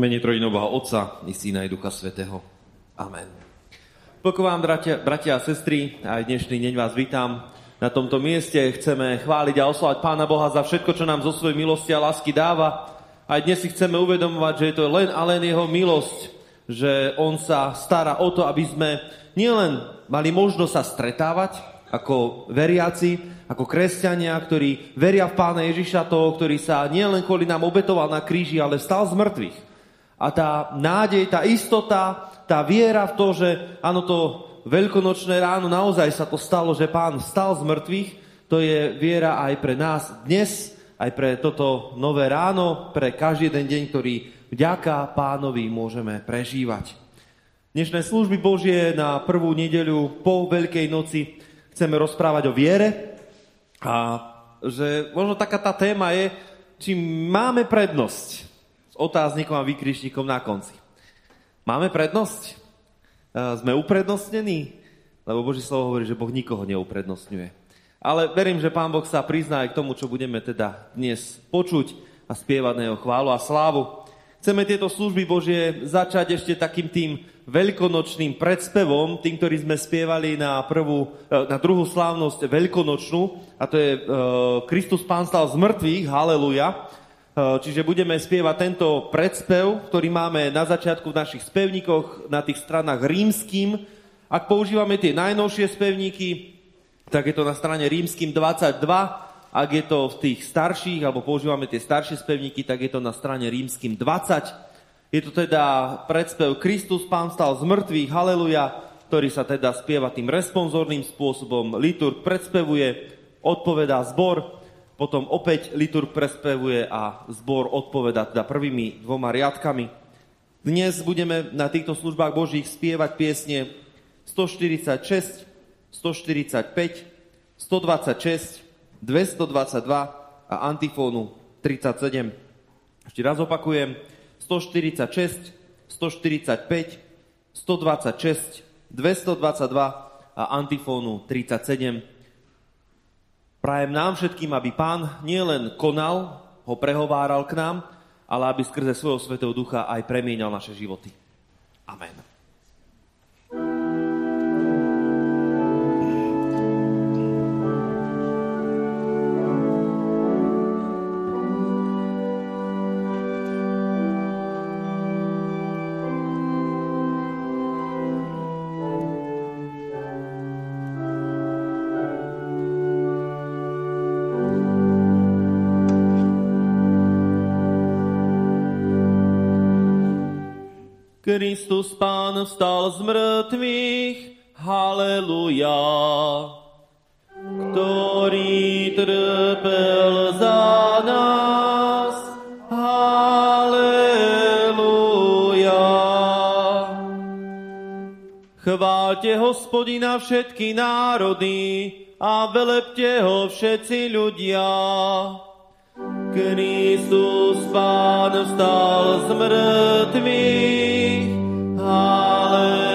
mene Trojinoboha Otca i Syna i Ducha Svetého. Amen. Pokoj vám, bratia, bratia a sestry, aj dnešný deň vás vítam. Na tomto mieste chceme chváliť a oslovať Pána Boha za všetko, čo nám zo svojej milosti a lásky dáva. Aj dnes si chceme uvedomovať, že je to len a len Jeho milosť, že On sa stará o to, aby sme nielen mali možnosť sa stretávať ako veriaci, ako kresťania, ktorí veria v Pána Ježiša, toho, ktorý sa nielen kvôli nám obetoval na kríži, ale stal z mŕtvych. A tá nádej, tá istota, tá viera v to, že áno, to veľkonočné ráno naozaj sa to stalo, že pán stal z mŕtvych, to je viera aj pre nás dnes, aj pre toto nové ráno, pre každý jeden deň, ktorý vďaka pánovi môžeme prežívať. Dnešné služby Božie na prvú nedeľu po Veľkej noci chceme rozprávať o viere a že možno taká tá téma je, či máme prednosť otáznikom a vykričníkom na konci. Máme prednosť? E, sme uprednostnení? Lebo Boží slovo hovorí, že Boh nikoho neuprednostňuje. Ale verím, že Pán Boh sa prizná aj k tomu, čo budeme teda dnes počuť a spievať na jeho chválu a slávu. Chceme tieto služby Božie začať ešte takým tým veľkonočným predspevom, tým, ktorý sme spievali na, prvú, e, na druhú slávnosť veľkonočnú, a to je e, Kristus Pán stal z mŕtvych, haleluja. Eh, čiže budeme spievať tento predspev, ktorý máme na začiatku v našich spevníkoch na tých stranách rímským. Ak používame tie najnovšie spevníky, tak je to na strane rímským 22. Ak je to v tých starších, alebo používame tie staršie spevníky, tak je to na strane rímským 20. Je to teda predspev Kristus, Pán stal z mŕtvych, haleluja, ktorý sa teda spieva tým responzorným spôsobom. Liturg predspevuje, odpovedá zbor, potom opäť liturg prespevuje a zbor odpoveda teda prvými dvoma riadkami. Dnes budeme na týchto službách Božích spievať piesne 146, 145, 126, 222 a antifónu 37. Ešte raz opakujem. 146, 145, 126, 222 a antifónu 37. Prajem nám všetkým, aby pán nielen konal, ho prehováral k nám, ale aby skrze svojho svetého ducha aj premienal naše životy. Amen. Kristus Pán vstal z mŕtvych, haleluja. Ktorý trpel za nás, haleluja. Chválte hospodina všetky národy a velepte ho všetci ľudia. Kristus Pán vstal z mŕtvych. Aleluja.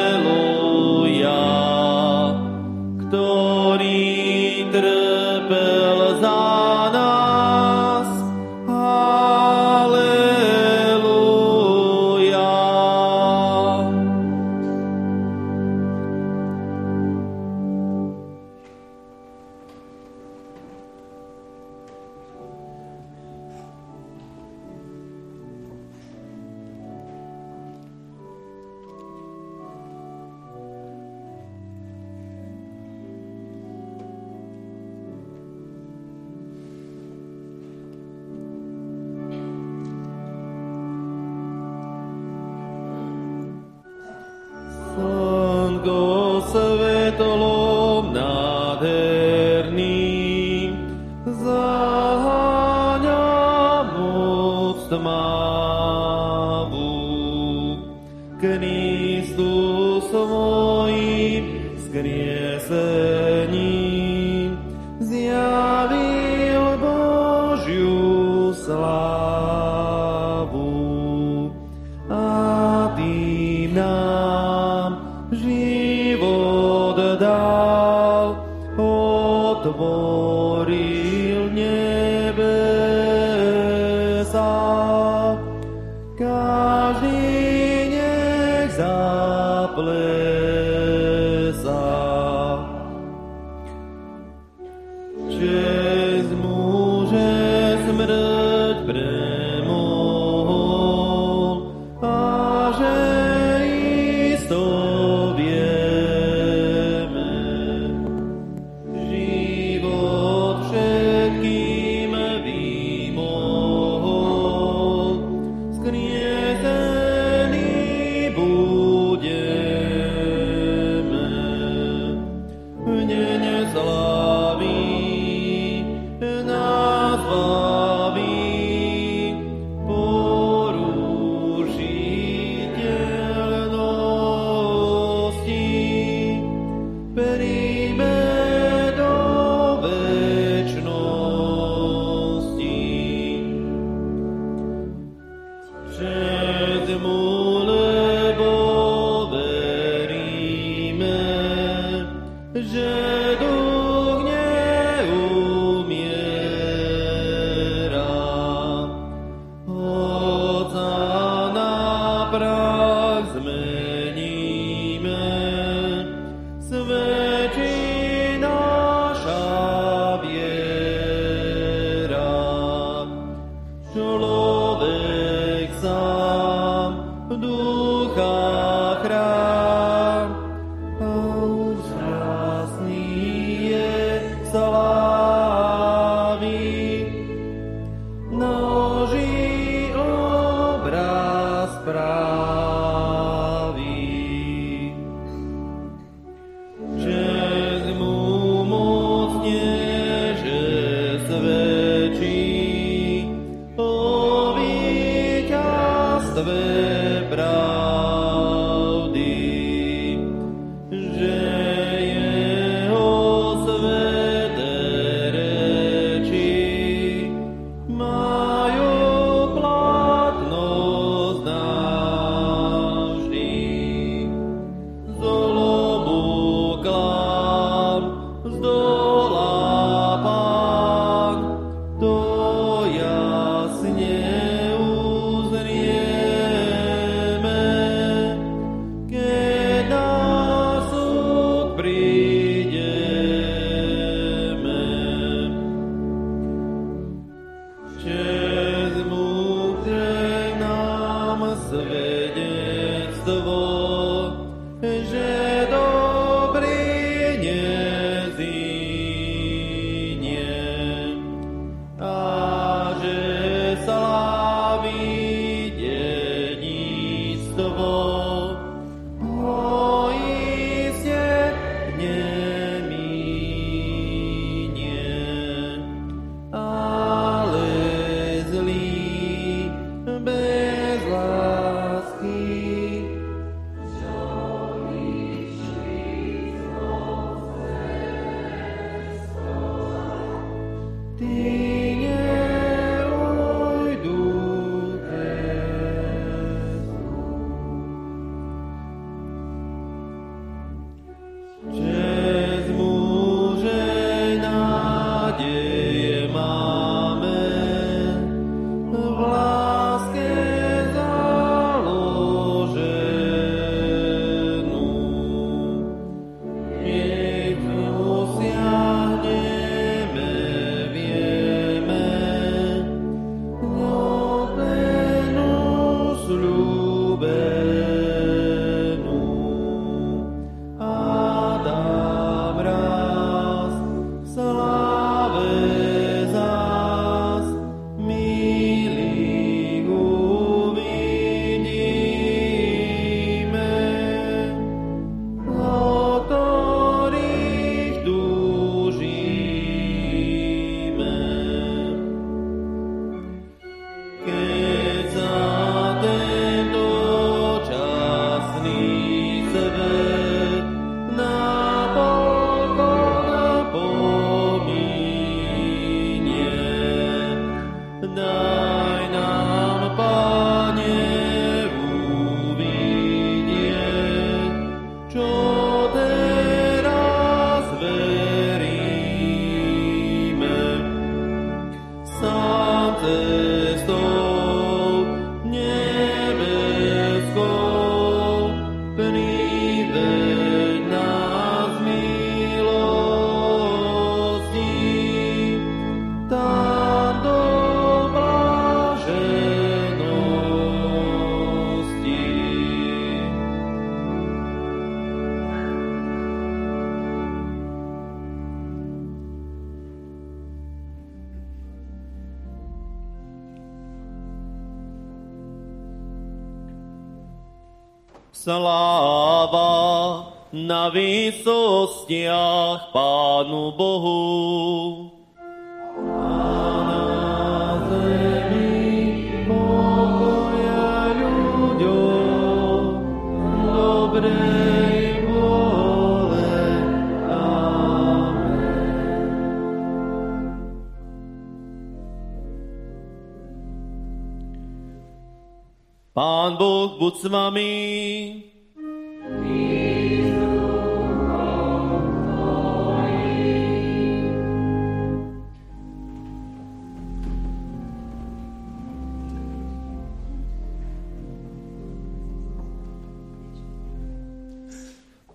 S vami.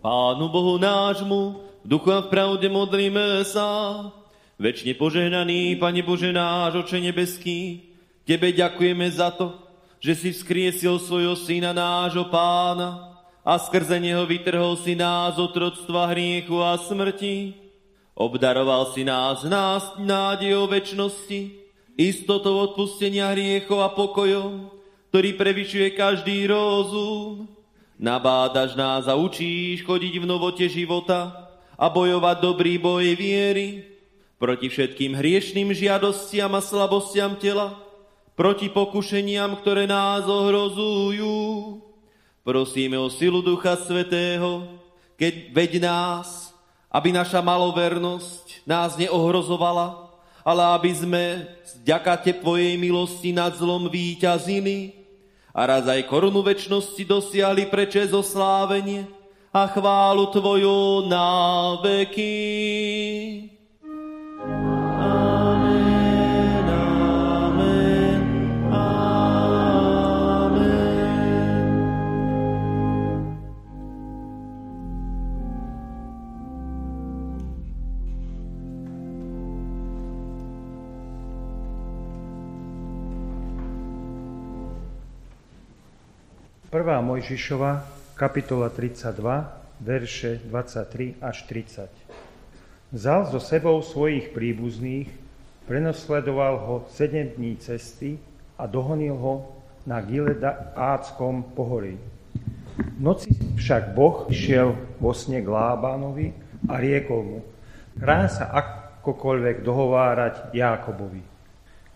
Pánu Bohu nášmu, v duchu a v pravde modlíme sa. Večne požehnaný, Pane Bože náš, Oče nebeský, Tebe ďakujeme za to, že si vzkriesil svojho syna nášho pána a skrze neho vytrhol si nás otroctva hriechu a smrti. Obdaroval si nás nás nádejou väčšnosti, istotou odpustenia hriechov a pokojom, ktorý prevyšuje každý rozum. Nabádaš nás a učíš chodiť v novote života a bojovať dobrý boj viery proti všetkým hriešným žiadostiam a slabostiam tela, proti pokušeniam, ktoré nás ohrozujú. Prosíme o silu Ducha Svetého, keď veď nás, aby naša malovernosť nás neohrozovala, ale aby sme vďaka Tvojej milosti nad zlom výťazili a raz aj korunu väčšnosti dosiahli pre oslávenie a chválu Tvoju na veky. Prvá Mojžišova, kapitola 32, verše 23 až 30. Vzal so sebou svojich príbuzných, prenosledoval ho sedem dní cesty a dohonil ho na Gileáckom pohorí. V noci však Boh šiel vo sne k Lábánovi a riekol mu, krá sa akokoľvek dohovárať Jákobovi.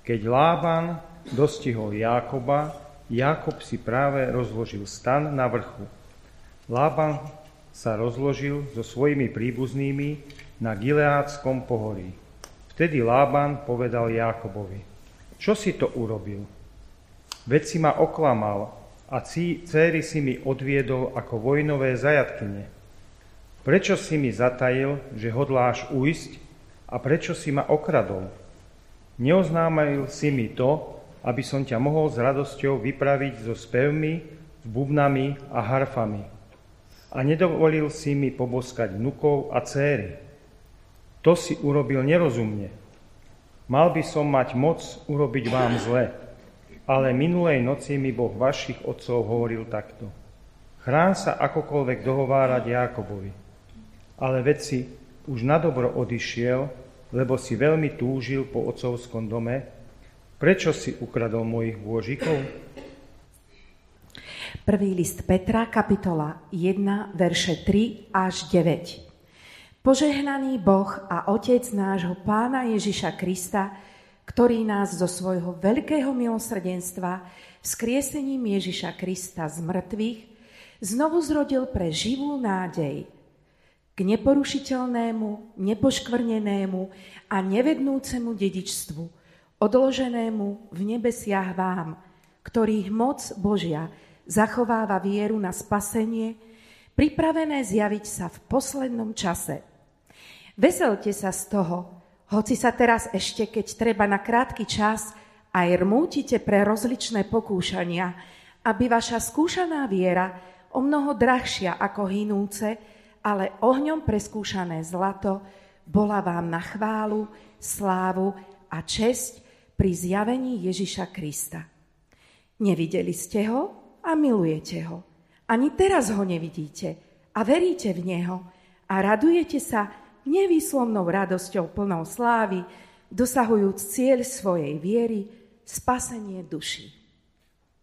Keď Lában dostihol Jákoba, Jakob si práve rozložil stan na vrchu. Lában sa rozložil so svojimi príbuznými na Gileádskom pohorí. Vtedy Lában povedal Jakobovi, čo si to urobil? Veď si ma oklamal a céry si mi odviedol ako vojnové zajatkyne. Prečo si mi zatajil, že hodláš ujsť a prečo si ma okradol? Neoznámil si mi to, aby som ťa mohol s radosťou vypraviť so spevmi, bubnami a harfami. A nedovolil si mi poboskať vnukov a céry. To si urobil nerozumne. Mal by som mať moc urobiť vám zle, ale minulej noci mi Boh vašich otcov hovoril takto. Chrán sa akokoľvek dohovárať Jákobovi. Ale veď si už na dobro odišiel, lebo si veľmi túžil po otcovskom dome Prečo si ukradol mojich bôžikov? Prvý list Petra, kapitola 1, verše 3 až 9. Požehnaný Boh a Otec nášho Pána Ježiša Krista, ktorý nás zo svojho veľkého milosrdenstva vzkriesením Ježiša Krista z mŕtvych znovu zrodil pre živú nádej k neporušiteľnému, nepoškvrnenému a nevednúcemu dedičstvu, odloženému v nebesiach vám, ktorých moc Božia zachováva vieru na spasenie, pripravené zjaviť sa v poslednom čase. Veselte sa z toho, hoci sa teraz ešte, keď treba na krátky čas, aj rmútite pre rozličné pokúšania, aby vaša skúšaná viera, o mnoho drahšia ako hinúce, ale ohňom preskúšané zlato, bola vám na chválu, slávu a česť pri zjavení Ježiša Krista. Nevideli ste ho a milujete ho. Ani teraz ho nevidíte a veríte v neho a radujete sa nevýslovnou radosťou plnou slávy, dosahujúc cieľ svojej viery, spasenie duši.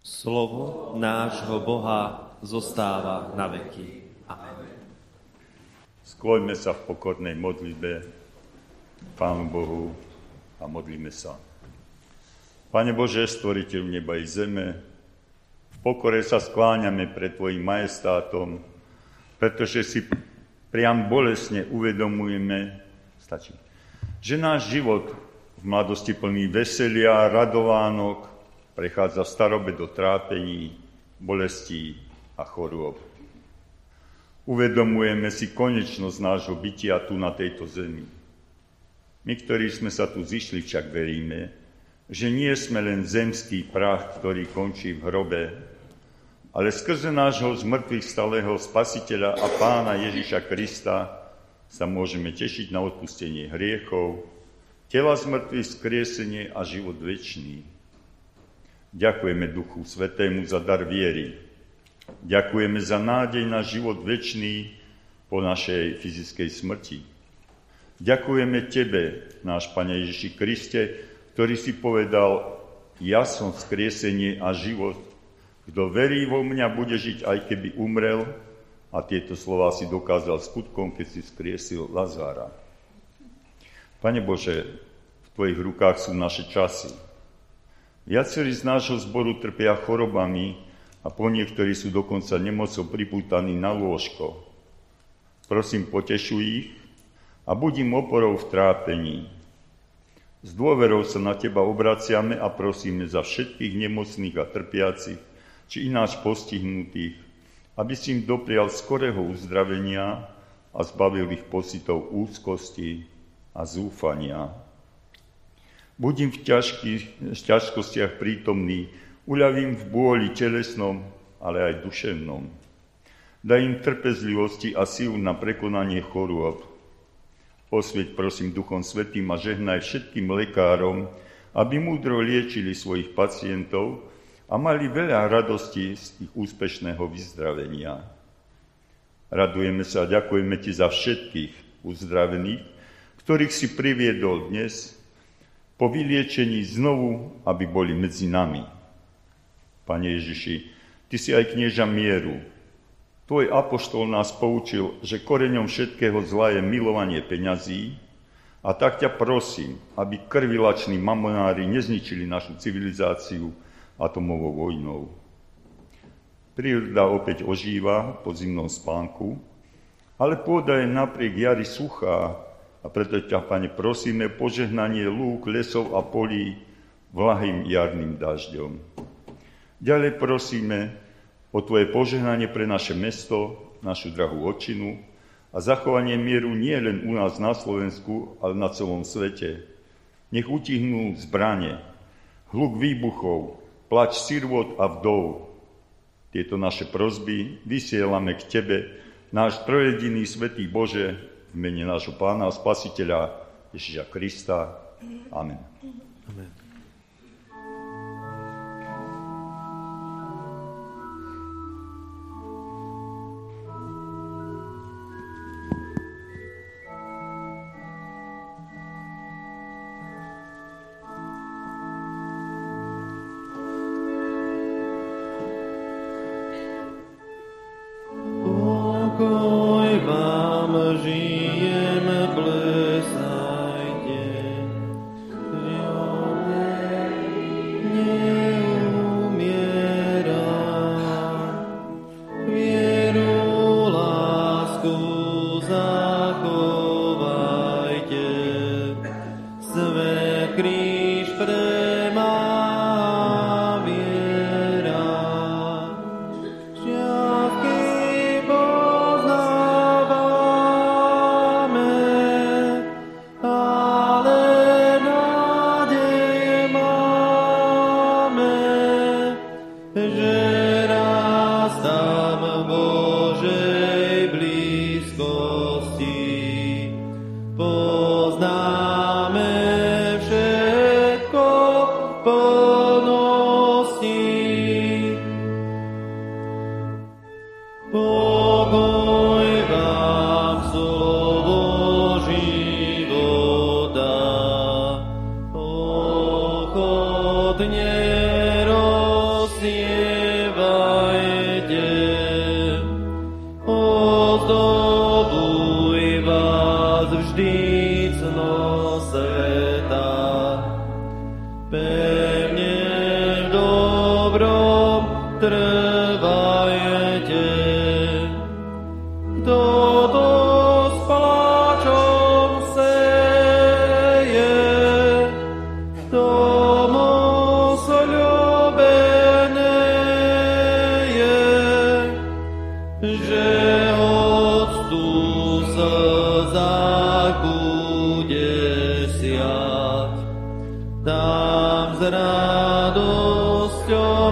Slovo nášho Boha zostáva na veky. Amen. Skloňme sa v pokornej modlitbe Pánu Bohu a modlíme sa. Pane Bože, stvoriteľ neba i zeme, v pokore sa skláňame pred Tvojim majestátom, pretože si priam bolesne uvedomujeme, stačí, že náš život v mladosti plný veselia, radovánok, prechádza starobe do trápení, bolestí a chorôb. Uvedomujeme si konečnosť nášho bytia tu na tejto zemi. My, ktorí sme sa tu zišli, však veríme, že nie sme len zemský prach, ktorý končí v hrobe, ale skrze nášho zmrtvých stalého spasiteľa a pána Ježiša Krista sa môžeme tešiť na odpustenie hriechov, tela zmrtvých skriesenie a život väčší. Ďakujeme Duchu Svetému za dar viery. Ďakujeme za nádej na život väčší po našej fyzickej smrti. Ďakujeme Tebe, náš Pane Ježiši Kriste, ktorý si povedal, ja som skriesenie a život. Kto verí vo mňa, bude žiť, aj keby umrel. A tieto slova si dokázal skutkom, keď si skriesil Lazára. Pane Bože, v Tvojich rukách sú naše časy. Viacerí z nášho zboru trpia chorobami a po niektorí sú dokonca nemocou pripútaní na lôžko. Prosím, potešuj ich a buď im oporou v trápení. S dôverou sa na Teba obraciame a prosíme za všetkých nemocných a trpiacich, či ináč postihnutých, aby si im doprial skorého uzdravenia a zbavil ich pocitov úzkosti a zúfania. Budím v ťažkých v ťažkostiach prítomný, uľavím v bôli telesnom, ale aj duševnom. Daj im trpezlivosti a sílu na prekonanie chorôb. Osvieť prosím Duchom Svetým a žehnaj všetkým lekárom, aby múdro liečili svojich pacientov a mali veľa radosti z ich úspešného vyzdravenia. Radujeme sa a ďakujeme Ti za všetkých uzdravených, ktorých si priviedol dnes po vyliečení znovu, aby boli medzi nami. Pane Ježiši, Ty si aj knieža mieru. Tvoj apoštol nás poučil, že koreňom všetkého zla je milovanie peňazí a tak ťa prosím, aby krvilační mamonári nezničili našu civilizáciu atomovou vojnou. Príroda opäť ožíva po zimnom spánku, ale pôda je napriek jari suchá a preto ťa, Pane, prosíme požehnanie lúk, lesov a polí vlahým jarným dažďom. Ďalej prosíme o Tvoje požehnanie pre naše mesto, našu drahú očinu a zachovanie mieru nie len u nás na Slovensku, ale na celom svete. Nech utihnú zbranie, hluk výbuchov, plač sirvot a vdov. Tieto naše prozby vysielame k Tebe, náš trojediný Svetý Bože, v mene nášho Pána a Spasiteľa Ježiša Krista. Amen. Amen. Oh. Radosťou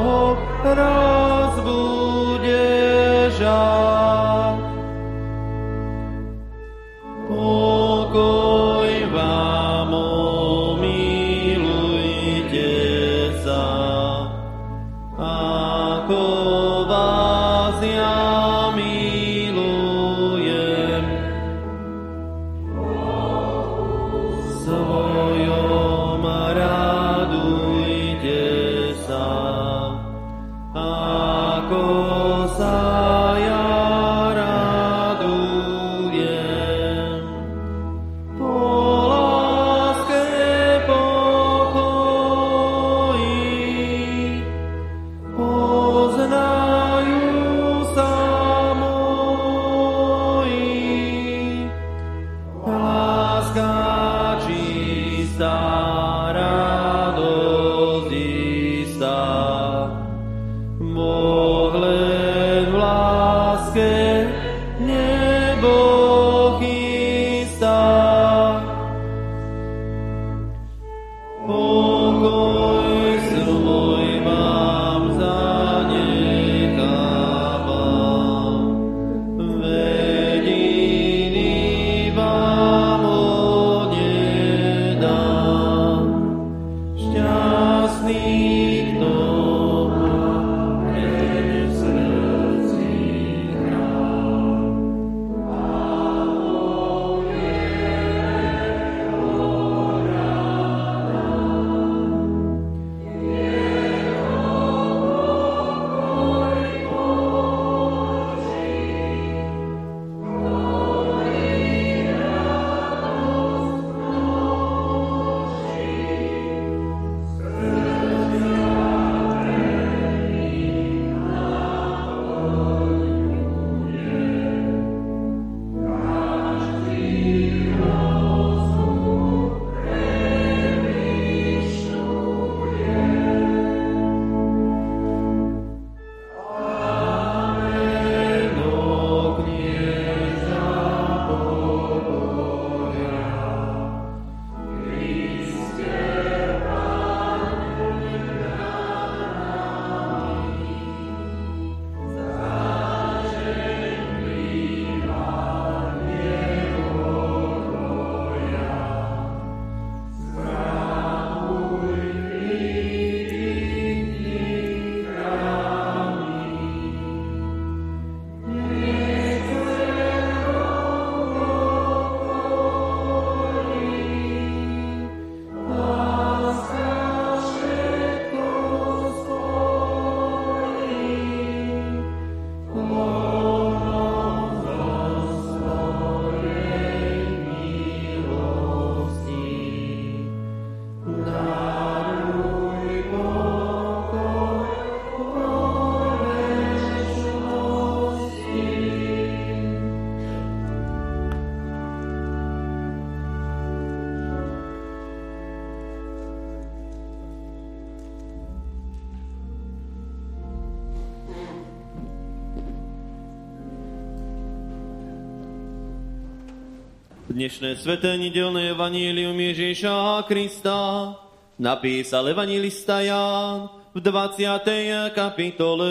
Dnešné sveté nedelné evanílium Ježíša Krista napísal evangelista Ján v 20. kapitole.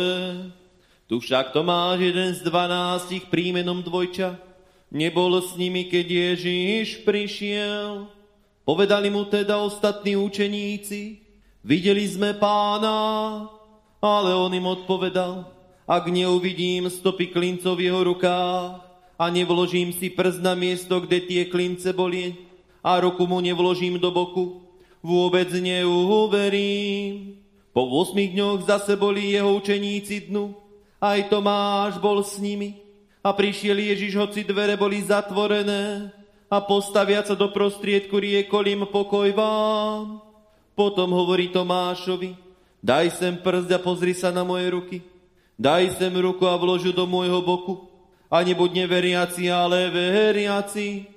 Tu však Tomáš, jeden z dvanástich prímenom dvojča, nebol s nimi, keď Ježíš prišiel. Povedali mu teda ostatní učeníci, videli sme pána, ale on im odpovedal, ak neuvidím stopy klincov v jeho rukách a nevložím si prst na miesto, kde tie klince boli a ruku mu nevložím do boku, vôbec neuverím. Po 8 dňoch zase boli jeho učeníci dnu, aj Tomáš bol s nimi a prišiel Ježiš, hoci dvere boli zatvorené a postaviať sa do prostriedku riekolím pokoj vám. Potom hovorí Tomášovi, daj sem prst a pozri sa na moje ruky. Daj sem ruku a vložu do môjho boku. A nebuď neveriaci, ale veriaci.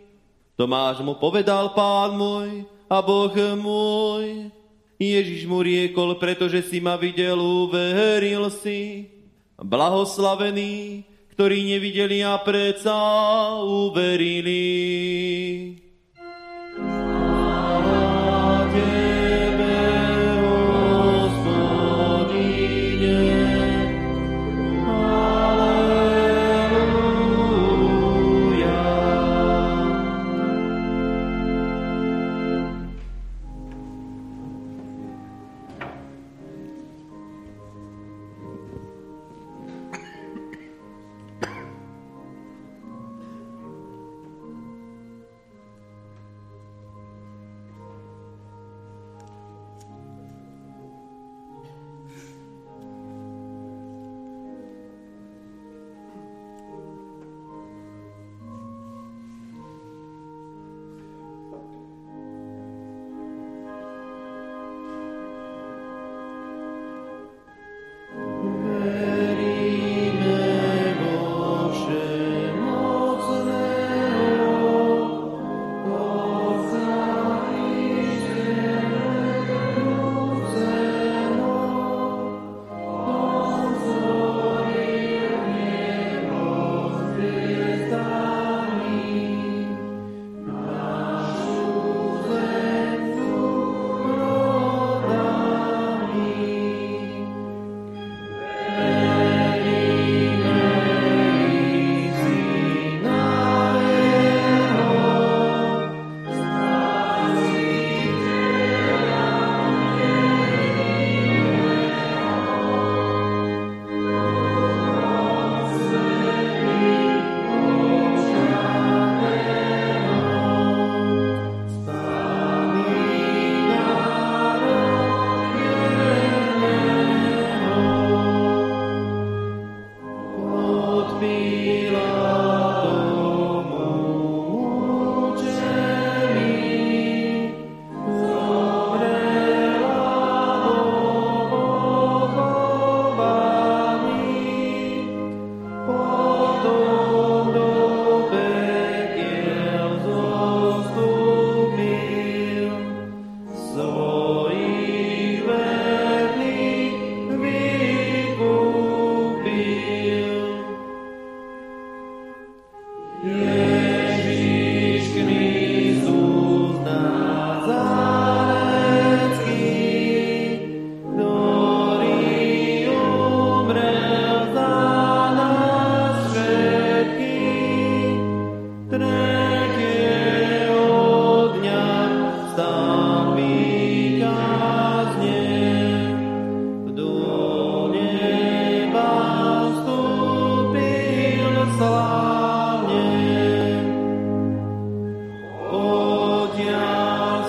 Tomáš mu povedal, pán môj a Boh môj. Ježiš mu riekol, pretože si ma videl, uveril si. Blahoslavení, ktorí nevideli a predsa uverili.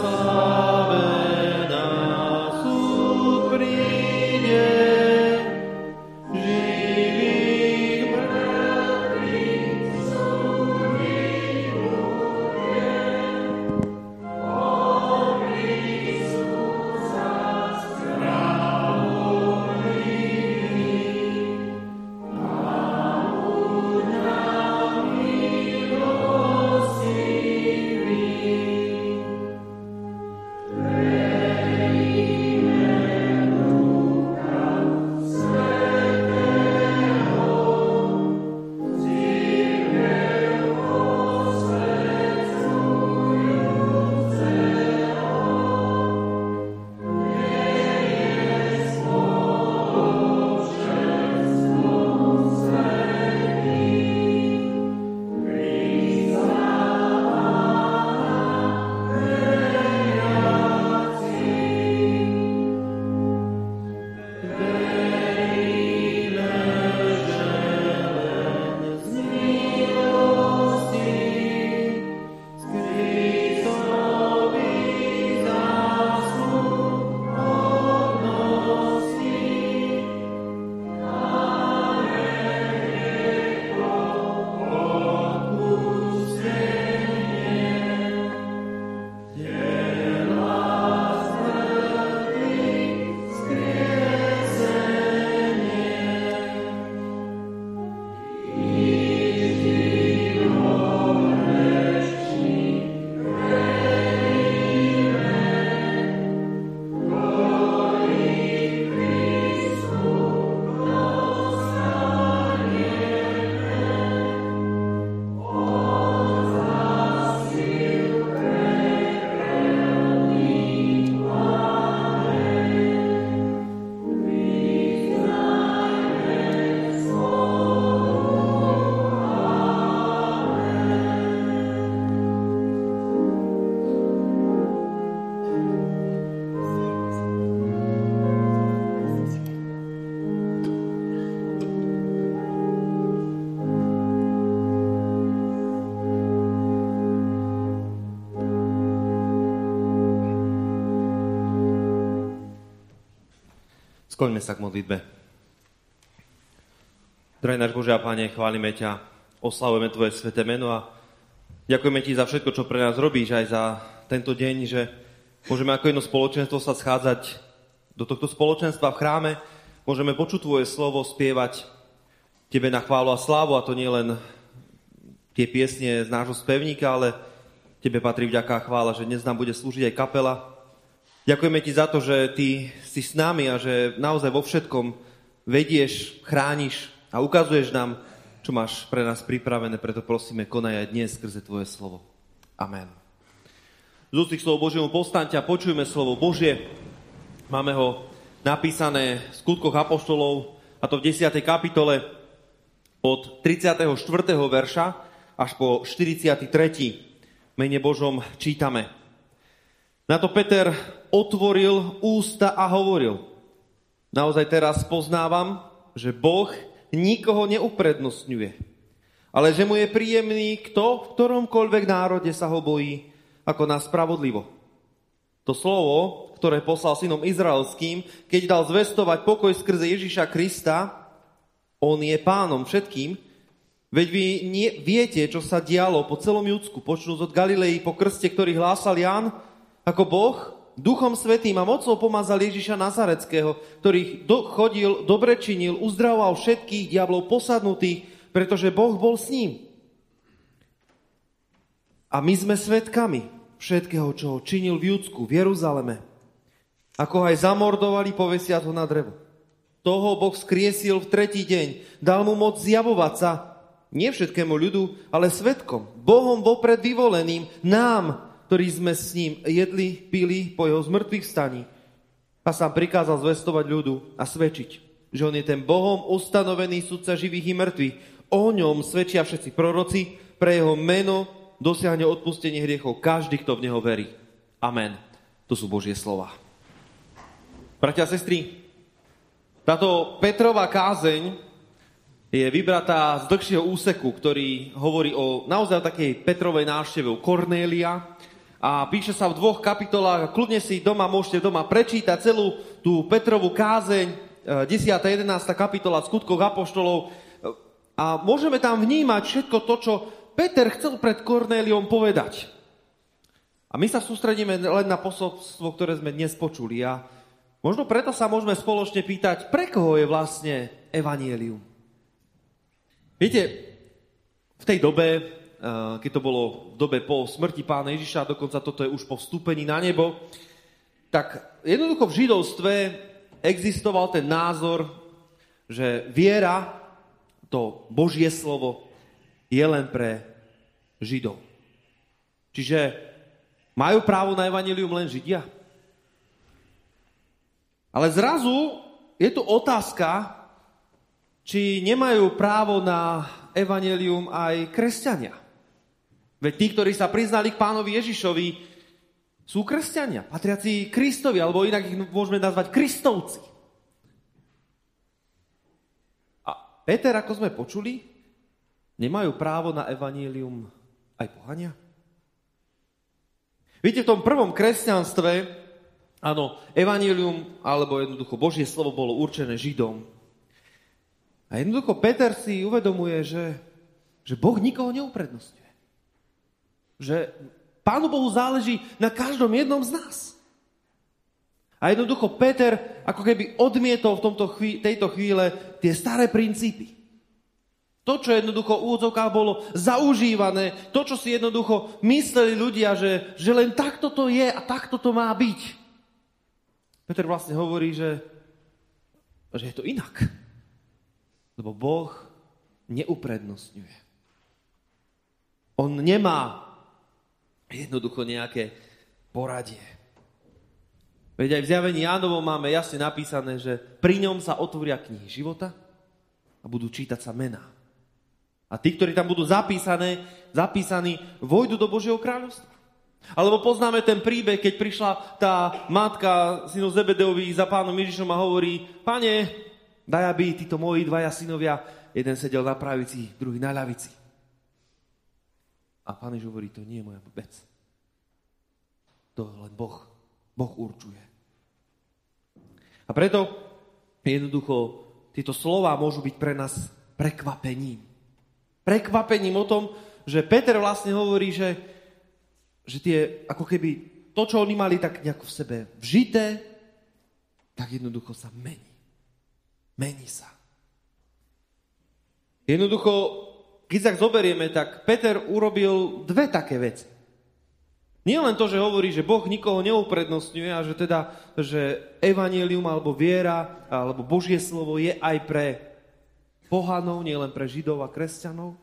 Father. Skloňme sa k modlitbe. Drahý náš Bože a Pane, chválime ťa, oslavujeme Tvoje sveté meno a ďakujeme Ti za všetko, čo pre nás robíš, aj za tento deň, že môžeme ako jedno spoločenstvo sa schádzať do tohto spoločenstva v chráme, môžeme počuť Tvoje slovo, spievať Tebe na chválu a slávu, a to nie len tie piesne z nášho spevníka, ale Tebe patrí vďaka a chvála, že dnes nám bude slúžiť aj kapela. Ďakujeme Ti za to, že Ty si s nami a že naozaj vo všetkom vedieš, chrániš a ukazuješ nám, čo máš pre nás pripravené, preto prosíme, konaj aj dnes skrze Tvoje slovo. Amen. Z ústých slov Božiemu povstaňte a počujme slovo Božie. Máme ho napísané v skutkoch apoštolov, a to v 10. kapitole od 34. verša až po 43 mene Božom čítame. Na to Peter otvoril ústa a hovoril. Naozaj teraz poznávam, že Boh nikoho neuprednostňuje, ale že mu je príjemný kto v ktoromkoľvek národe sa ho bojí ako na spravodlivo. To slovo, ktoré poslal synom izraelským, keď dal zvestovať pokoj skrze Ježiša Krista, on je pánom všetkým, Veď vy nie, viete, čo sa dialo po celom Judsku, počnúť od Galilei po krste, ktorý hlásal Ján, ako Boh Duchom Svetým a mocou pomazal Ježiša Nazareckého, ktorý do, chodil, dobre činil, uzdravoval všetkých diablov posadnutých, pretože Boh bol s ním. A my sme svetkami všetkého, čo činil v Judsku, v Jeruzaleme. Ako aj zamordovali, povesiať ho na drevo. Toho Boh skriesil v tretí deň, dal mu moc zjavovať sa, nie všetkému ľudu, ale svetkom, Bohom vopred vyvoleným, nám, ktorí sme s ním jedli, pili po jeho zmrtvých staní. A sám prikázal zvestovať ľudu a svedčiť, že on je ten Bohom ustanovený sudca živých i mŕtvych. O ňom svedčia všetci proroci, pre jeho meno dosiahne odpustenie hriechov každý, kto v neho verí. Amen. To sú Božie slova. Bratia a sestry, táto Petrova kázeň je vybratá z dlhšieho úseku, ktorý hovorí o naozaj takej Petrovej návšteve u Kornélia a píše sa v dvoch kapitolách. Kľudne si doma môžete doma prečítať celú tú Petrovú kázeň, 10. a 11. kapitola skutkov Apoštolov a môžeme tam vnímať všetko to, čo Peter chcel pred Kornéliom povedať. A my sa sústredíme len na posolstvo, ktoré sme dnes počuli. A možno preto sa môžeme spoločne pýtať, pre koho je vlastne evanielium. Viete, v tej dobe, keď to bolo v dobe po smrti pána Ježiša, dokonca toto je už po vstúpení na nebo, tak jednoducho v židovstve existoval ten názor, že viera, to Božie slovo, je len pre Židov. Čiže majú právo na evanilium len Židia? Ale zrazu je tu otázka, či nemajú právo na evanelium aj kresťania. Veď tí, ktorí sa priznali k pánovi Ježišovi, sú kresťania, patriaci Kristovi, alebo inak ich môžeme nazvať Kristovci. A Peter, ako sme počuli, nemajú právo na evanílium aj pohania? Viete, v tom prvom kresťanstve, áno, evanílium, alebo jednoducho Božie slovo bolo určené Židom. A jednoducho Peter si uvedomuje, že, že Boh nikoho neuprednostňuje. Že Pánu Bohu záleží na každom jednom z nás. A jednoducho Peter ako keby odmietol v tomto chví, tejto chvíle tie staré princípy. To, čo jednoducho v úvodzovkách bolo zaužívané, to, čo si jednoducho mysleli ľudia, že, že len takto to je a takto to má byť. Peter vlastne hovorí, že, že je to inak. Lebo Boh neuprednostňuje. On nemá jednoducho nejaké poradie. Veď aj v zjavení Jánovom máme jasne napísané, že pri ňom sa otvoria knihy života a budú čítať sa mená. A tí, ktorí tam budú zapísané, zapísaní, vojdu do Božieho kráľovstva. Alebo poznáme ten príbeh, keď prišla tá matka synu Zebedeovi za pánom Ježišom a hovorí, pane, Daj, aby títo moji dvaja synovia, jeden sedel na pravici, druhý na ľavici. A pán Ježiš hovorí, to nie je moja vec. To len Boh. Boh určuje. A preto Jednoducho, tieto slova môžu byť pre nás prekvapením. Prekvapením o tom, že Peter vlastne hovorí, že, že tie, ako keby to, čo oni mali tak nejako v sebe vžité, tak jednoducho sa mení. Mení sa. Jednoducho, keď sa zoberieme, tak Peter urobil dve také veci. Nie len to, že hovorí, že Boh nikoho neuprednostňuje a že teda, že evanelium alebo viera alebo Božie slovo je aj pre pohanov, nie len pre židov a kresťanov.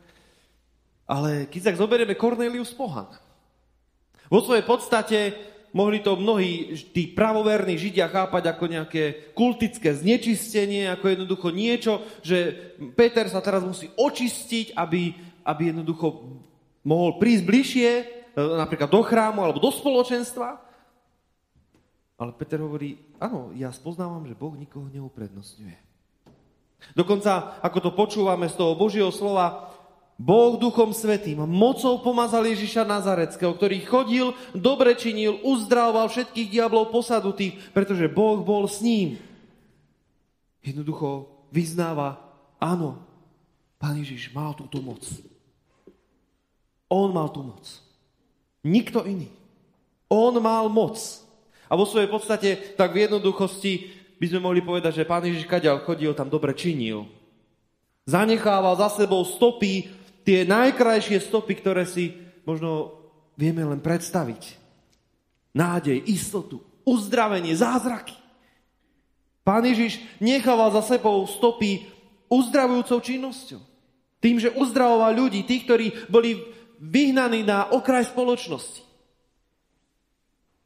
Ale keď sa zoberieme Cornelius pohan. Vo svojej podstate mohli to mnohí tí pravoverní židia chápať ako nejaké kultické znečistenie, ako jednoducho niečo, že Peter sa teraz musí očistiť, aby, aby jednoducho mohol prísť bližšie E, napríklad do chrámu alebo do spoločenstva. Ale Peter hovorí, áno, ja spoznávam, že Boh nikoho neuprednostňuje. Dokonca, ako to počúvame z toho Božieho slova, Boh Duchom Svetým mocou pomazal Ježiša Nazareckého, ktorý chodil, dobre činil, uzdravoval všetkých diablov posadutých, pretože Boh bol s ním. Jednoducho vyznáva, áno, Pán Ježiš mal túto moc. On mal tú moc. Nikto iný. On mal moc. A vo svojej podstate, tak v jednoduchosti by sme mohli povedať, že pán Ježiš kaďal chodil, tam dobre činil. Zanechával za sebou stopy, tie najkrajšie stopy, ktoré si možno vieme len predstaviť. Nádej, istotu, uzdravenie, zázraky. Pán Ježiš nechával za sebou stopy uzdravujúcou činnosťou. Tým, že uzdravoval ľudí, tých, ktorí boli vyhnaní na okraj spoločnosti.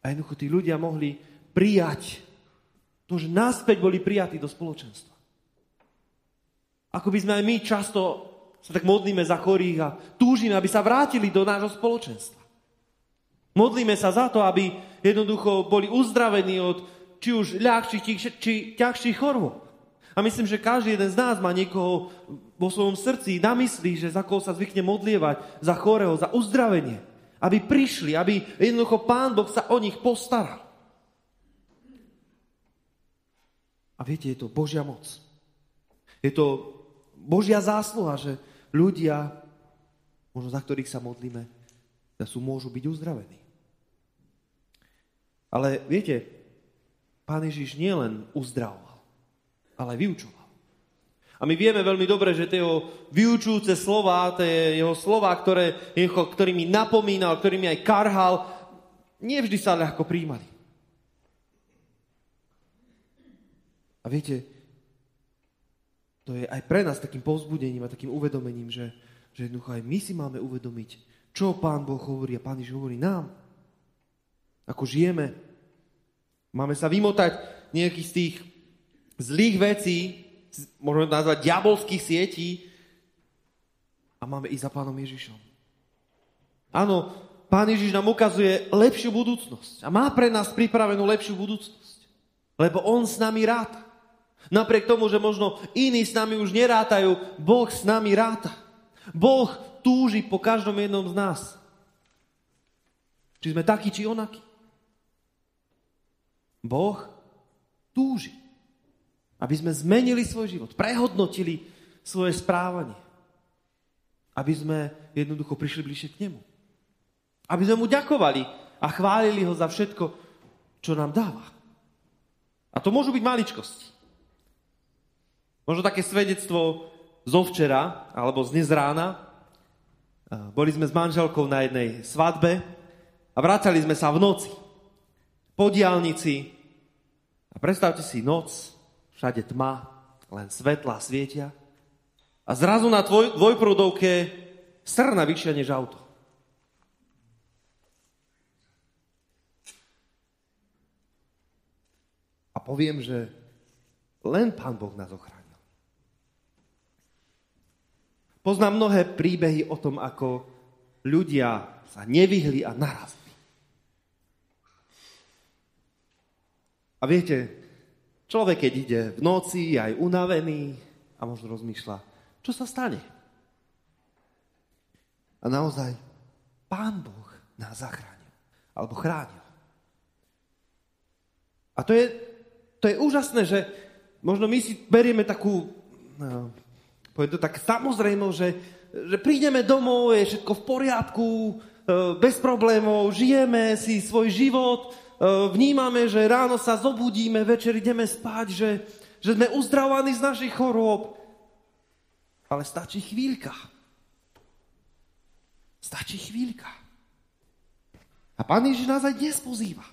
A jednoducho tí ľudia mohli prijať to, že náspäť boli prijatí do spoločenstva. Ako by sme aj my často sa tak modlíme za chorých a túžime, aby sa vrátili do nášho spoločenstva. Modlíme sa za to, aby jednoducho boli uzdravení od či už ľahších, či ťažších chorôb. A myslím, že každý jeden z nás má niekoho vo svojom srdci na mysli, že za koho sa zvykne modlievať, za chorého, za uzdravenie. Aby prišli, aby jednoducho Pán Boh sa o nich postaral. A viete, je to Božia moc. Je to Božia zásluha, že ľudia, možno za ktorých sa modlíme, sú, môžu byť uzdravení. Ale viete, Pán Ježiš nielen uzdravoval, ale vyučoval. A my vieme veľmi dobre, že tie jeho vyučujúce slova, tie jeho slova, ktoré, ktorými napomínal, ktorými aj karhal, nevždy sa ľahko príjmali. A viete, to je aj pre nás takým povzbudením a takým uvedomením, že, že jednoducho aj my si máme uvedomiť, čo Pán Boh hovorí a Pán Ježiš hovorí nám. Ako žijeme. Máme sa vymotať nejakých z tých zlých vecí, môžeme to nazvať diabolských sietí a máme ísť za pánom Ježišom. Áno, pán Ježiš nám ukazuje lepšiu budúcnosť a má pre nás pripravenú lepšiu budúcnosť. Lebo on s nami ráta. Napriek tomu, že možno iní s nami už nerátajú, Boh s nami ráta. Boh túži po každom jednom z nás. Či sme takí, či onakí. Boh túži. Aby sme zmenili svoj život, prehodnotili svoje správanie. Aby sme jednoducho prišli bližšie k nemu. Aby sme mu ďakovali a chválili ho za všetko, čo nám dáva. A to môžu byť maličkosti. Možno také svedectvo zo včera, alebo z dnes rána. Boli sme s manželkou na jednej svadbe a vracali sme sa v noci po diálnici. A predstavte si noc, všade tma, len svetla svietia. A zrazu na tvoj, dvojprúdovke srna vyššia než auto. A poviem, že len Pán Boh nás ochránil. Poznám mnohé príbehy o tom, ako ľudia sa nevyhli a narazili. A viete, Človek, keď ide v noci, aj unavený a možno rozmýšľa, čo sa stane? A naozaj, Pán Boh nás zachránil. Alebo chránil. A to je, to je úžasné, že možno my si berieme takú, no, poviem to tak samozrejmo, že, že prídeme domov, je všetko v poriadku, e, bez problémov, žijeme si svoj život, e, vnímame, že ráno sa zobudíme, večer ideme spať, že, že sme uzdravovaní z našich chorôb. Ale stačí chvíľka. Stačí chvíľka. A Pán Ježiš nás aj dnes pozýva.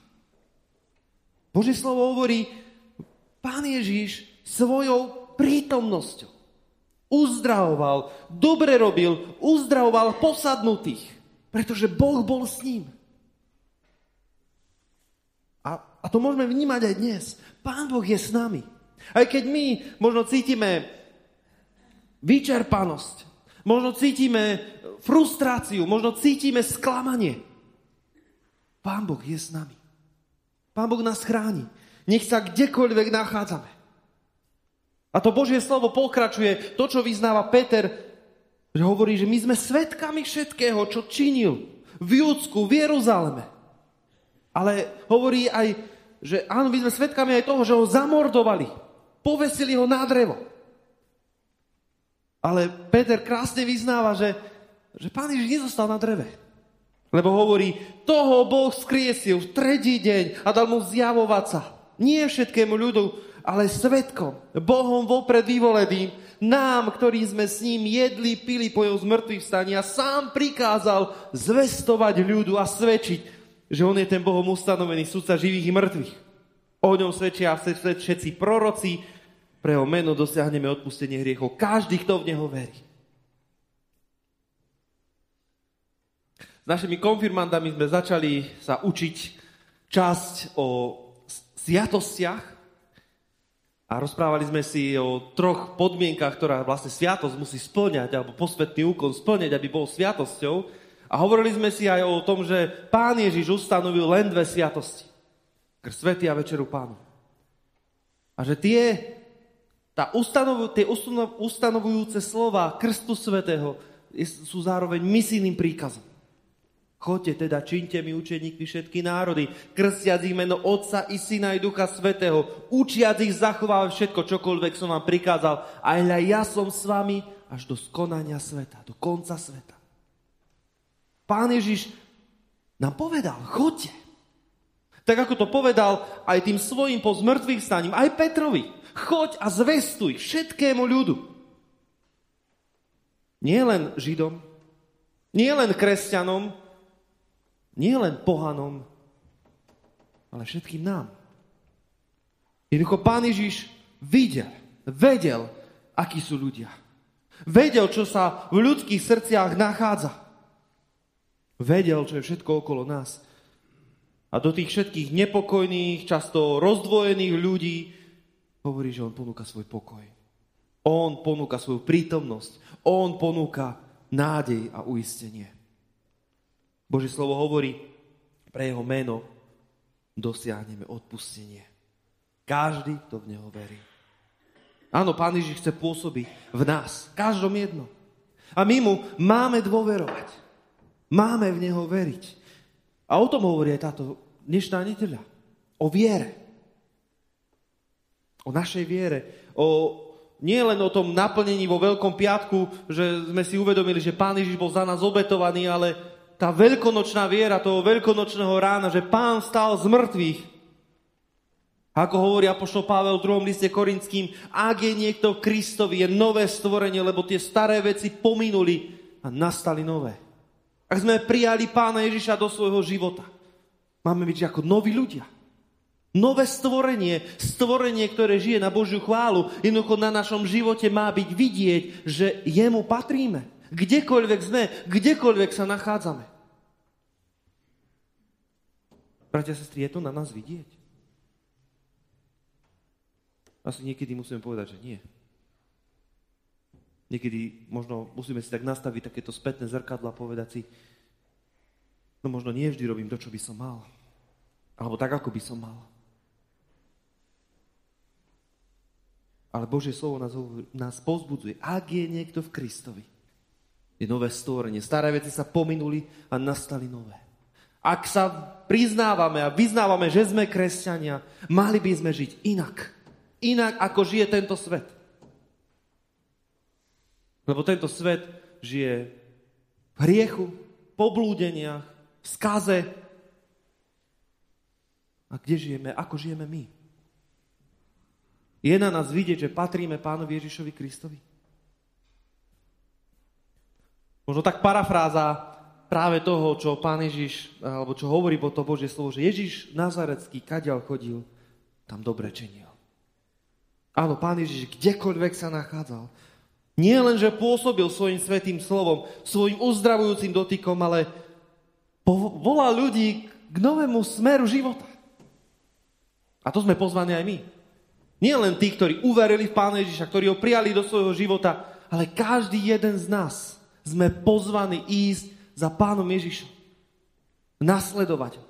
Božie slovo hovorí, Pán Ježiš svojou prítomnosťou uzdravoval, dobre robil, uzdravoval posadnutých, pretože Boh bol s ním. A, a to môžeme vnímať aj dnes. Pán Boh je s nami. Aj keď my možno cítime vyčerpanosť, možno cítime frustráciu, možno cítime sklamanie, Pán Boh je s nami. Pán Boh nás chráni. Nech sa kdekoľvek nachádzame. A to Božie slovo pokračuje, to, čo vyznáva Peter, že hovorí, že my sme svetkami všetkého, čo činil v Júdsku, v Jeruzaleme. Ale hovorí aj, že áno, my sme svetkami aj toho, že ho zamordovali. Povesili ho na drevo. Ale Peter krásne vyznáva, že, že pán Ježiš nezostal na dreve. Lebo hovorí, toho Boh skriesil v tretí deň a dal mu zjavovať sa. Nie všetkému ľudu, ale svetkom, Bohom vopred vyvoleným, nám, ktorí sme s ním jedli, pili po jeho zmrtvých vstaní a sám prikázal zvestovať ľudu a svedčiť, že on je ten Bohom ustanovený sudca živých i mŕtvych. O ňom svedčia všetci proroci, pre jeho meno dosiahneme odpustenie hriechov. Každý, kto v neho verí. S našimi konfirmandami sme začali sa učiť časť o sviatostiach, a rozprávali sme si o troch podmienkach, ktorá vlastne sviatosť musí splňať, alebo posvetný úkon splňať, aby bol sviatosťou. A hovorili sme si aj o tom, že pán Ježiš ustanovil len dve sviatosti. Krst svety a večeru pánu. A že tie, tá ustanovu, tie ustanovujúce slova krstu svetého sú zároveň misijným príkazom. Choďte teda, činte mi učeníkmi všetky národy, krstiac ich meno Otca i Syna i Ducha Svetého, učiac ich zachovávať všetko, čokoľvek som vám prikázal. A ja som s vami až do skonania sveta, do konca sveta. Pán Ježiš nám povedal, choďte. Tak ako to povedal aj tým svojim po zmrtvých staním, aj Petrovi. Choď a zvestuj všetkému ľudu. Nie len Židom, nie len kresťanom, nie len pohanom, ale všetkým nám. Jednoducho Pán Ježiš videl, vedel, akí sú ľudia. Vedel, čo sa v ľudských srdciach nachádza. Vedel, čo je všetko okolo nás. A do tých všetkých nepokojných, často rozdvojených ľudí hovorí, že on ponúka svoj pokoj. On ponúka svoju prítomnosť. On ponúka nádej a uistenie. Božie slovo hovorí, pre jeho meno dosiahneme odpustenie. Každý, kto v neho verí. Áno, Pán Ježiš chce pôsobiť v nás, každom jedno. A my mu máme dôverovať. Máme v neho veriť. A o tom hovorí aj táto dnešná nedeľa. O viere. O našej viere. O, nie len o tom naplnení vo Veľkom piatku, že sme si uvedomili, že Pán Ježiš bol za nás obetovaný, ale tá veľkonočná viera toho veľkonočného rána, že pán stal z mŕtvych. Ako hovorí Apoštol Pavel v druhom liste Korinským, ak je niekto Kristovi, je nové stvorenie, lebo tie staré veci pominuli a nastali nové. Ak sme prijali pána Ježiša do svojho života, máme byť ako noví ľudia. Nové stvorenie, stvorenie, ktoré žije na Božiu chválu, jednoducho na našom živote má byť vidieť, že jemu patríme. Kdekoľvek sme, kdekoľvek sa nachádzame. Bratia a sestry, je to na nás vidieť? Asi niekedy musíme povedať, že nie. Niekedy možno musíme si tak nastaviť takéto spätné zrkadlo a povedať si, no možno nie vždy robím to, čo by som mal. Alebo tak, ako by som mal. Ale Božie slovo nás, nás pozbudzuje. Ak je niekto v Kristovi, je nové stvorenie. Staré veci sa pominuli a nastali nové. Ak sa priznávame a vyznávame, že sme kresťania, mali by sme žiť inak. Inak, ako žije tento svet. Lebo tento svet žije v hriechu, poblúdeniach, v skaze. A kde žijeme? Ako žijeme my? Je na nás vidieť, že patríme pánovi Ježišovi Kristovi? Možno tak parafráza práve toho, čo pán Ježiš, alebo čo hovorí po to Božie slovo, že Ježiš Nazarecký, kadiaľ chodil, tam dobre činil. Áno, pán Ježiš kdekoľvek sa nachádzal, nie len, že pôsobil svojim svetým slovom, svojim uzdravujúcim dotykom, ale volá ľudí k novému smeru života. A to sme pozvaní aj my. Nie len tí, ktorí uverili v Pána Ježiša, ktorí ho prijali do svojho života, ale každý jeden z nás sme pozvaní ísť za pánom Ježišom. Nasledovať ho.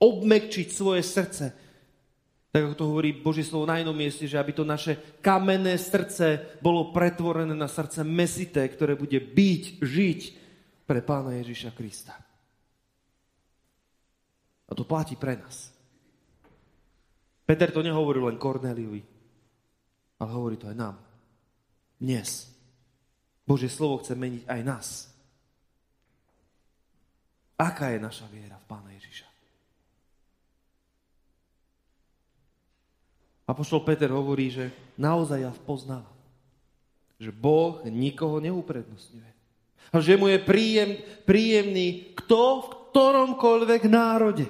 Obmekčiť svoje srdce. Tak ako to hovorí Božie slovo na inom mieste, že aby to naše kamenné srdce bolo pretvorené na srdce mesité, ktoré bude byť, žiť pre pána Ježiša Krista. A to platí pre nás. Peter to nehovoril len Korneliovi, ale hovorí to aj nám. Dnes. Božie slovo chce meniť aj nás. Aká je naša viera v Pána Ježiša? Apoštol Peter hovorí, že naozaj ja poznávam, že Boh nikoho neuprednostňuje. A že mu je príjem, príjemný kto v ktoromkoľvek národe.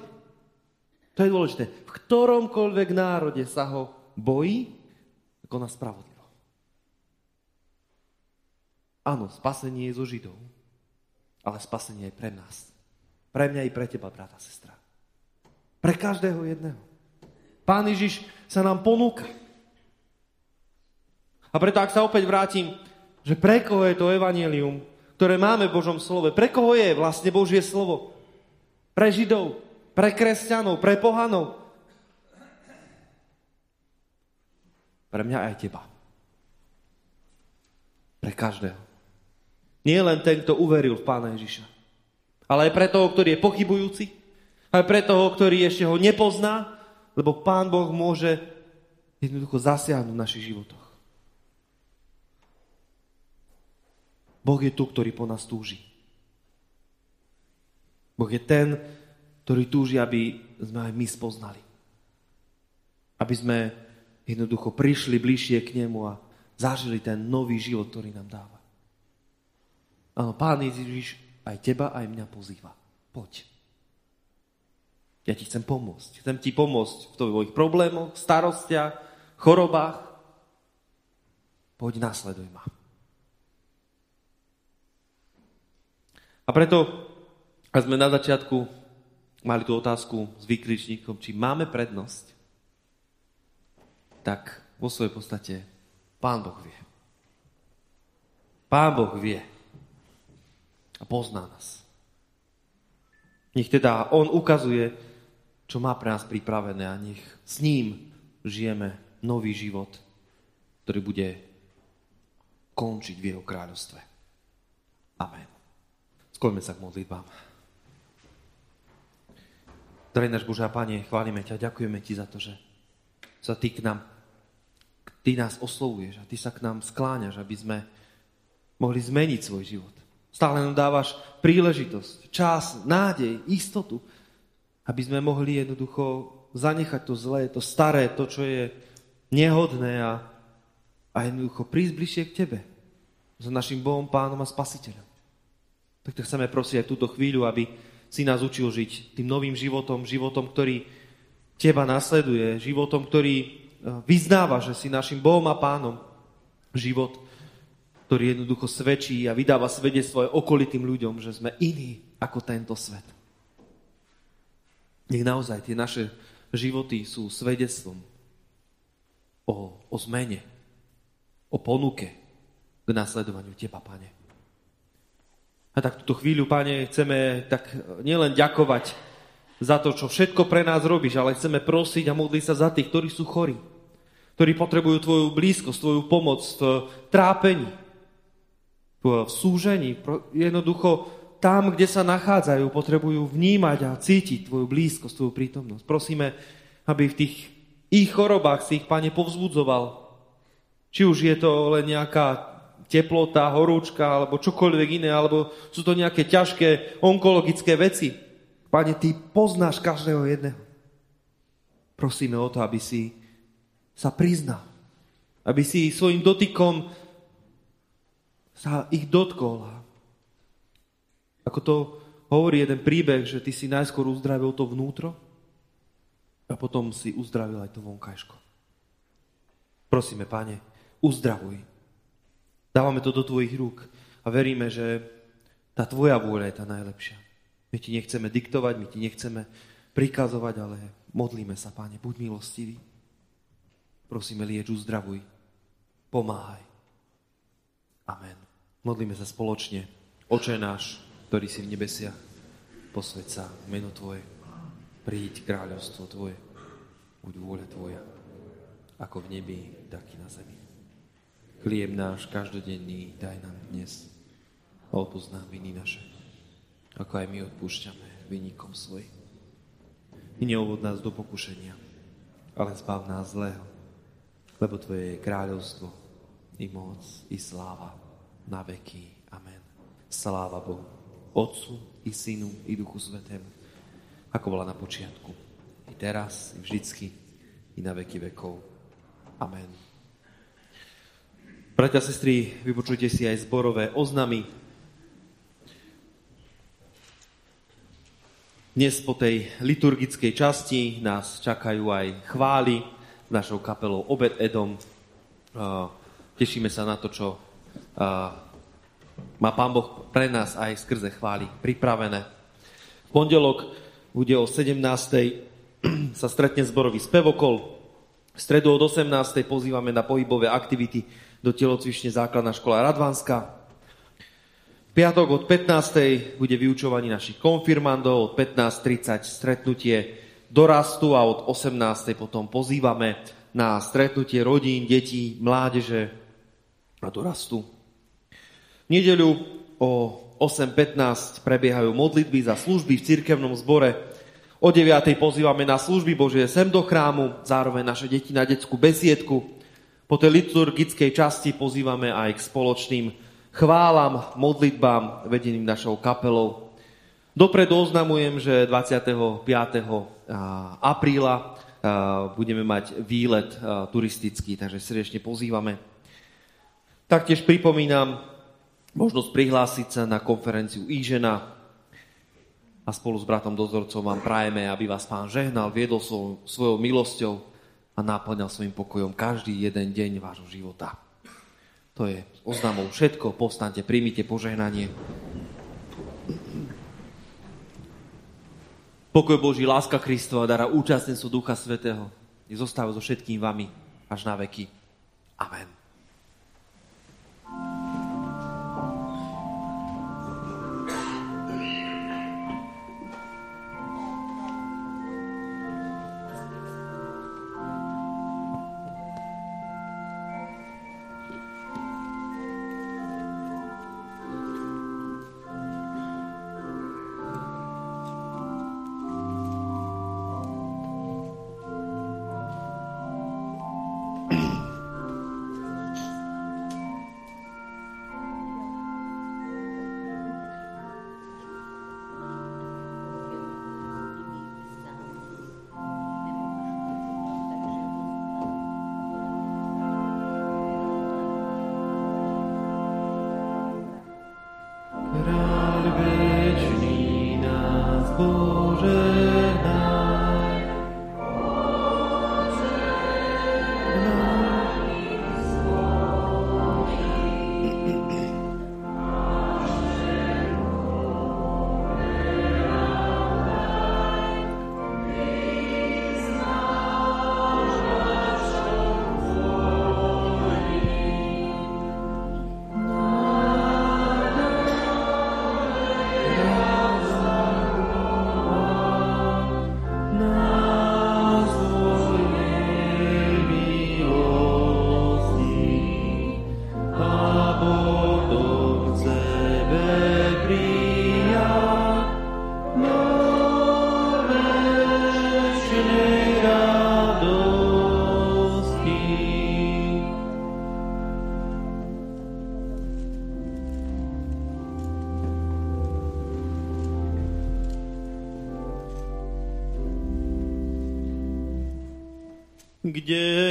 To je dôležité. V ktoromkoľvek národe sa ho bojí, ako na spravodlivo. Áno, spasenie je zo Židov, ale spasenie je pre nás. Pre mňa i pre teba, brata, sestra. Pre každého jedného. Pán Ježiš sa nám ponúka. A preto, ak sa opäť vrátim, že pre koho je to evanelium, ktoré máme v Božom slove, pre koho je vlastne Božie slovo? Pre Židov, pre kresťanov, pre pohanov. Pre mňa aj teba. Pre každého. Nie len ten, kto uveril v Pána Ježiša ale aj pre toho, ktorý je pochybujúci, aj pre toho, ktorý ešte ho nepozná, lebo Pán Boh môže jednoducho zasiahnuť v našich životoch. Boh je tu, ktorý po nás túži. Boh je ten, ktorý túži, aby sme aj my spoznali. Aby sme jednoducho prišli bližšie k nemu a zažili ten nový život, ktorý nám dáva. Áno, Pán Ježiš aj teba, aj mňa pozýva. Poď. Ja ti chcem pomôcť. Chcem ti pomôcť v tvojich problémoch, starostiach, chorobách. Poď, následuj ma. A preto, ak sme na začiatku mali tú otázku s vykričníkom, či máme prednosť, tak vo svojej podstate Pán Boh vie. Pán Boh vie, a pozná nás. Nech teda On ukazuje, čo má pre nás pripravené a nech s ním žijeme nový život, ktorý bude končiť v Jeho kráľovstve. Amen. Skloňme sa k modlitbám. Drahý náš Bože a Pane, chválime ťa, ďakujeme Ti za to, že sa Ty k nám, Ty nás oslovuješ a Ty sa k nám skláňaš, aby sme mohli zmeniť svoj život. Stále nám dávaš príležitosť, čas, nádej, istotu, aby sme mohli jednoducho zanechať to zlé, to staré, to, čo je nehodné a, a jednoducho prísť bližšie k Tebe. Za našim Bohom, Pánom a Spasiteľom. Tak to chceme prosiť aj túto chvíľu, aby si nás učil žiť tým novým životom, životom, ktorý Teba nasleduje, životom, ktorý e, vyznáva, že si našim Bohom a Pánom. Život, ktorý jednoducho svedčí a vydáva svedectvo aj okolitým ľuďom, že sme iní ako tento svet. Nech naozaj tie naše životy sú svedectvom o, o zmene, o ponuke k nasledovaniu Teba, Pane. A tak túto chvíľu, Pane, chceme tak nielen ďakovať za to, čo všetko pre nás robíš, ale chceme prosiť a modliť sa za tých, ktorí sú chorí, ktorí potrebujú Tvoju blízkosť, Tvoju pomoc v trápení, v súžení, jednoducho tam, kde sa nachádzajú, potrebujú vnímať a cítiť Tvoju blízkosť, Tvoju prítomnosť. Prosíme, aby v tých ich chorobách si ich, Pane, povzbudzoval. Či už je to len nejaká teplota, horúčka, alebo čokoľvek iné, alebo sú to nejaké ťažké onkologické veci. Pane, Ty poznáš každého jedného. Prosíme o to, aby si sa priznal. Aby si svojim dotykom sa ich dotkol. Ako to hovorí jeden príbeh, že ty si najskôr uzdravil to vnútro a potom si uzdravil aj to vonkajško. Prosíme, Pane, uzdravuj. Dávame to do Tvojich rúk a veríme, že tá Tvoja vôľa je tá najlepšia. My Ti nechceme diktovať, my Ti nechceme prikazovať, ale modlíme sa, Pane, buď milostivý. Prosíme, lieč, uzdravuj, pomáhaj. Amen. Modlíme sa spoločne. Oče náš, ktorý si v nebesiach, posveď sa meno Tvoje, príď kráľovstvo Tvoje, buď vôľa Tvoja, ako v nebi, tak i na zemi. Chlieb náš každodenný daj nám dnes a odpúsť nám viny naše, ako aj my odpúšťame vynikom svojim. I neovod nás do pokušenia, ale zbav nás zlého, lebo Tvoje je kráľovstvo, i moc, i sláva na veky. Amen. Sláva Bohu. Otcu i Synu i Duchu Svetému, ako bola na počiatku, i teraz, i vždycky, i na veky vekov. Amen. Bratia sestry, vypočujte si aj zborové oznamy. Dnes po tej liturgickej časti nás čakajú aj chvály s našou kapelou Obed Edom. Tešíme sa na to, čo má Pán Boh pre nás aj skrze chvály pripravené. V pondelok bude o 17. sa stretne zborový spevokol. V stredu od 18. pozývame na pohybové aktivity do telocvične základná škola Radvanska. V piatok od 15. bude vyučovanie našich konfirmandov, od 15.30 stretnutie dorastu a od 18. potom pozývame na stretnutie rodín, detí, mládeže a dorastu. V nedeľu o 8.15 prebiehajú modlitby za služby v cirkevnom zbore. O 9.00 pozývame na služby Božie sem do chrámu, zároveň naše deti na detskú besiedku. Po tej liturgickej časti pozývame aj k spoločným chválam, modlitbám vedeným našou kapelou. Dopredu oznamujem, že 25. apríla budeme mať výlet turistický, takže srdečne pozývame. Taktiež pripomínam, možnosť prihlásiť sa na konferenciu Ížena a spolu s bratom dozorcom vám prajeme, aby vás pán žehnal, viedol svojou, svojou milosťou a náplňal svojim pokojom každý jeden deň vášho života. To je oznamou všetko. Povstante, príjmite požehnanie. Pokoj Boží, láska Kristova, dara účastnenstvo Ducha Svetého, je zostáva so všetkým vami až na veky. Amen.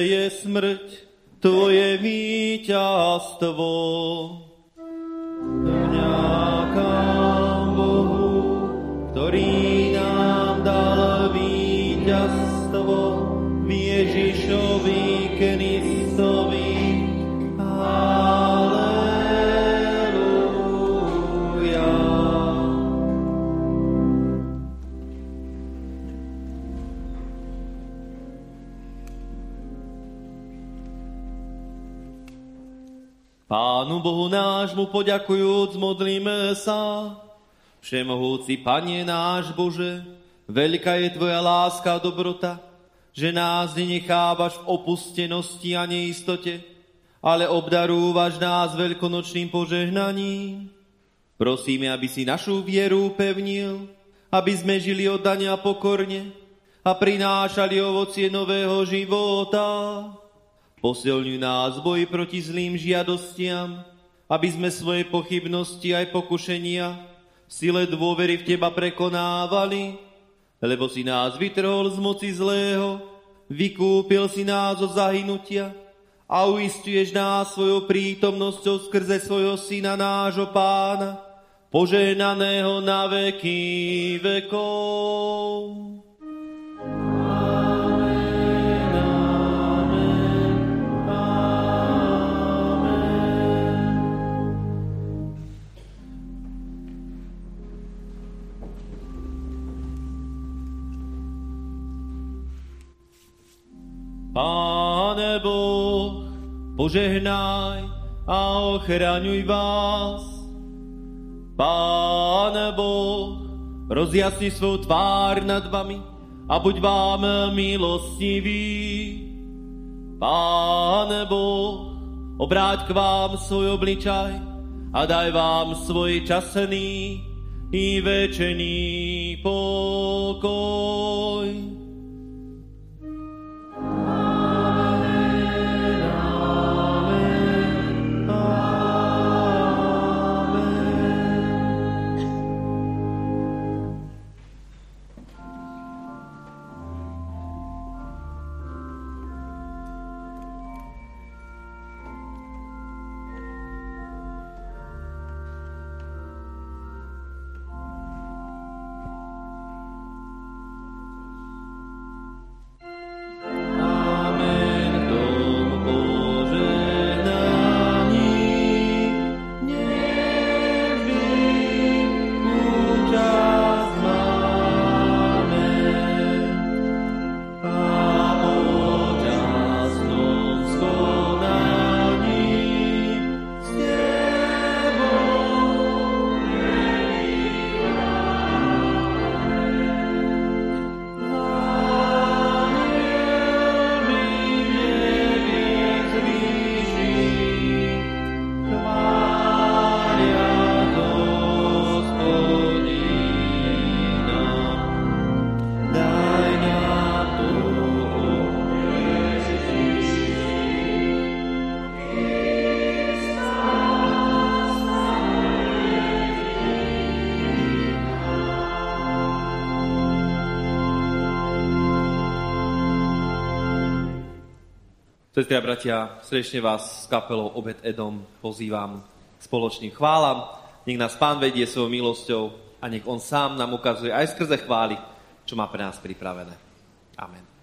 Je smrť, tvoje víťazstvo. Vďakám Pánu Bohu nášmu poďakujúc, modlíme sa. Všemohúci Panie náš Bože, veľká je Tvoja láska a dobrota, že nás nenechávaš v opustenosti a neistote, ale obdarúvaš nás veľkonočným požehnaním. Prosíme, aby si našu vieru upevnil, aby sme žili oddania pokorne a prinášali ovocie nového života. Posilňuj nás boji proti zlým žiadostiam, aby sme svoje pochybnosti aj pokušenia v sile dôvery v Teba prekonávali, lebo si nás vytrhol z moci zlého, vykúpil si nás od zahynutia a uistuješ nás svojou prítomnosťou skrze svojho Syna nášho Pána, požehnaného na veky vekov. Páne Boh, požehnaj a ochraňuj vás. Páne Boh, rozjasni svou tvár nad vami a buď vám milostivý. Páne Boh, obráť k vám svoj obličaj a daj vám svoj časný i večený pokoj. Sestri a bratia, srdečne vás s kapelou Obed Edom pozývam spoločným chválam. Nech nás Pán vedie svojou milosťou a nech On sám nám ukazuje aj skrze chvály, čo má pre nás pripravené. Amen.